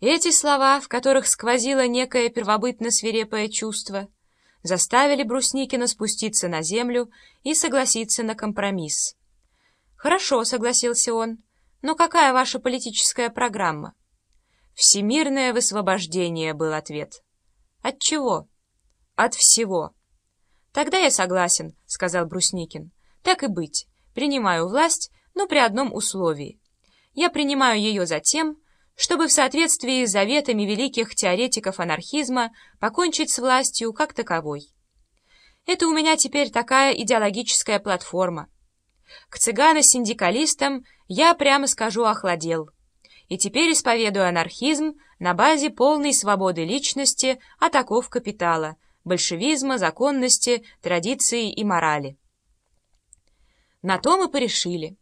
Эти слова, в которых сквозило некое первобытно-свирепое чувство, заставили Брусникина спуститься на землю и согласиться на компромисс. «Хорошо», — согласился он, — «но какая ваша политическая программа?» «Всемирное высвобождение» был ответ. «От чего?» «От всего». «Тогда я согласен», — сказал Брусникин. «Так и быть. Принимаю власть, но при одном условии. Я принимаю ее за тем, чтобы в соответствии с заветами великих теоретиков анархизма покончить с властью как таковой. Это у меня теперь такая идеологическая платформа. К цыгано-синдикалистам я, прямо скажу, охладел. И теперь исповедую анархизм на базе полной свободы личности от оков капитала, большевизма, законности, традиции и морали. На то мы порешили.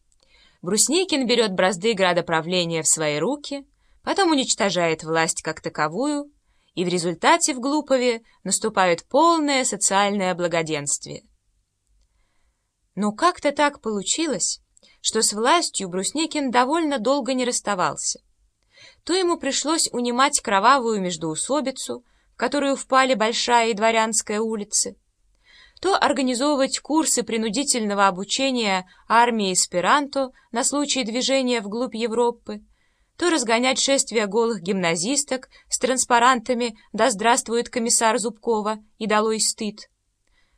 Брусникин берет бразды градоправления в свои руки — потом уничтожает власть как таковую, и в результате в Глупове наступает полное социальное благоденствие. Но как-то так получилось, что с властью Брусникин довольно долго не расставался. То ему пришлось унимать кровавую междоусобицу, в которую впали Большая и Дворянская улицы, то организовывать курсы принудительного обучения армии эсперанто на случай движения вглубь Европы, то разгонять шествие голых гимназисток с транспарантами «Да здравствует комиссар Зубкова» и «Долой стыд»,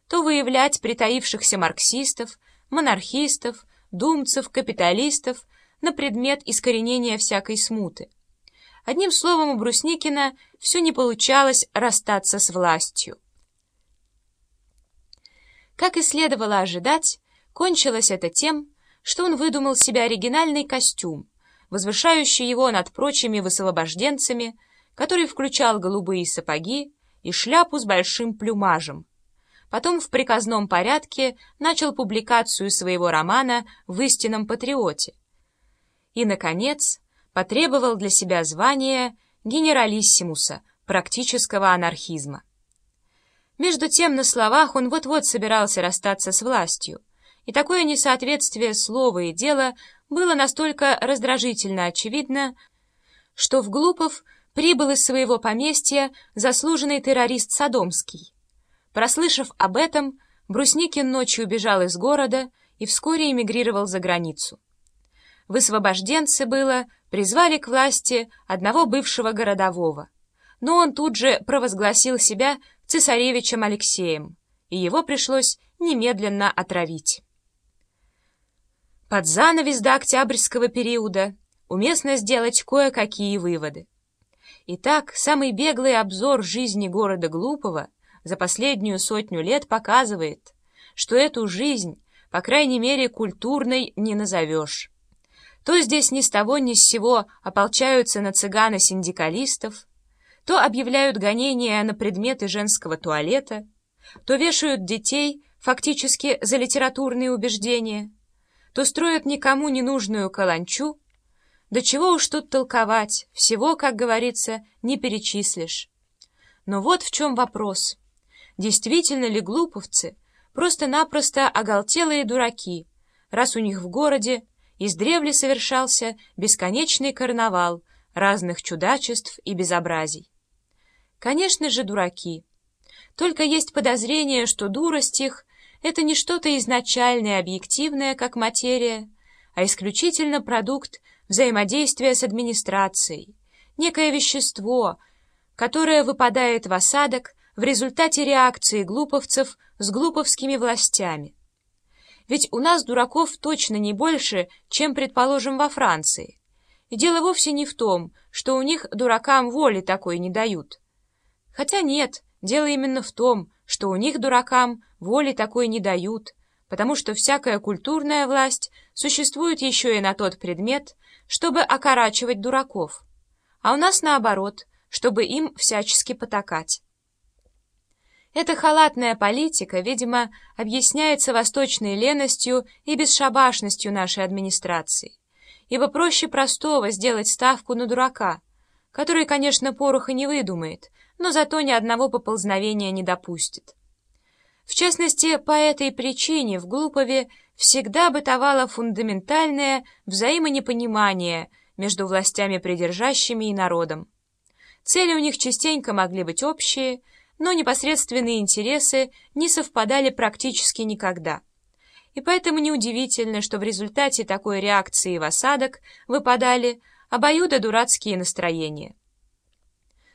то выявлять притаившихся марксистов, монархистов, думцев, капиталистов на предмет искоренения всякой смуты. Одним словом, у Брусникина все не получалось расстаться с властью. Как и следовало ожидать, кончилось это тем, что он выдумал себе оригинальный костюм, возвышающий его над прочими высвобожденцами, который включал голубые сапоги и шляпу с большим плюмажем. Потом в приказном порядке начал публикацию своего романа «В истинном патриоте». И, наконец, потребовал для себя звания генералиссимуса практического анархизма. Между тем, на словах он вот-вот собирался расстаться с властью, и такое несоответствие слова и дела было настолько раздражительно очевидно, что в Глупов прибыл из своего поместья заслуженный террорист Содомский. Прослышав об этом, Брусникин ночью убежал из города и вскоре эмигрировал за границу. Высвобожденцы было призвали к власти одного бывшего городового, но он тут же провозгласил себя цесаревичем Алексеем, и его пришлось немедленно отравить. Под занавес до октябрьского периода уместно сделать кое-какие выводы. Итак, самый беглый обзор жизни города Глупого за последнюю сотню лет показывает, что эту жизнь, по крайней мере, культурной не назовешь. То здесь ни с того ни с сего ополчаются на цыгана-синдикалистов, то объявляют гонения на предметы женского туалета, то вешают детей фактически за литературные убеждения, то строят никому не нужную каланчу, да чего уж тут толковать, всего, как говорится, не перечислишь. Но вот в чем вопрос. Действительно ли глуповцы просто-напросто оголтелые дураки, раз у них в городе издревле совершался бесконечный карнавал разных чудачеств и безобразий? Конечно же, дураки. Только есть подозрение, что дурость их это не что-то изначальное, объективное, как материя, а исключительно продукт взаимодействия с администрацией, некое вещество, которое выпадает в осадок в результате реакции глуповцев с глуповскими властями. Ведь у нас дураков точно не больше, чем, предположим, во Франции. И дело вовсе не в том, что у них дуракам воли такой не дают. Хотя нет, дело именно в том, что у них, дуракам, воли такой не дают, потому что всякая культурная власть существует еще и на тот предмет, чтобы окорачивать дураков, а у нас наоборот, чтобы им всячески потакать. Эта халатная политика, видимо, объясняется восточной леностью и бесшабашностью нашей администрации, ибо проще простого сделать ставку на дурака, который, конечно, пороха не выдумает, но зато ни одного поползновения не допустит. В частности, по этой причине в Глупове всегда бытовало фундаментальное взаимонепонимание между властями придержащими и народом. Цели у них частенько могли быть общие, но непосредственные интересы не совпадали практически никогда. И поэтому неудивительно, что в результате такой реакции в осадок выпадали обоюдо дурацкие настроения.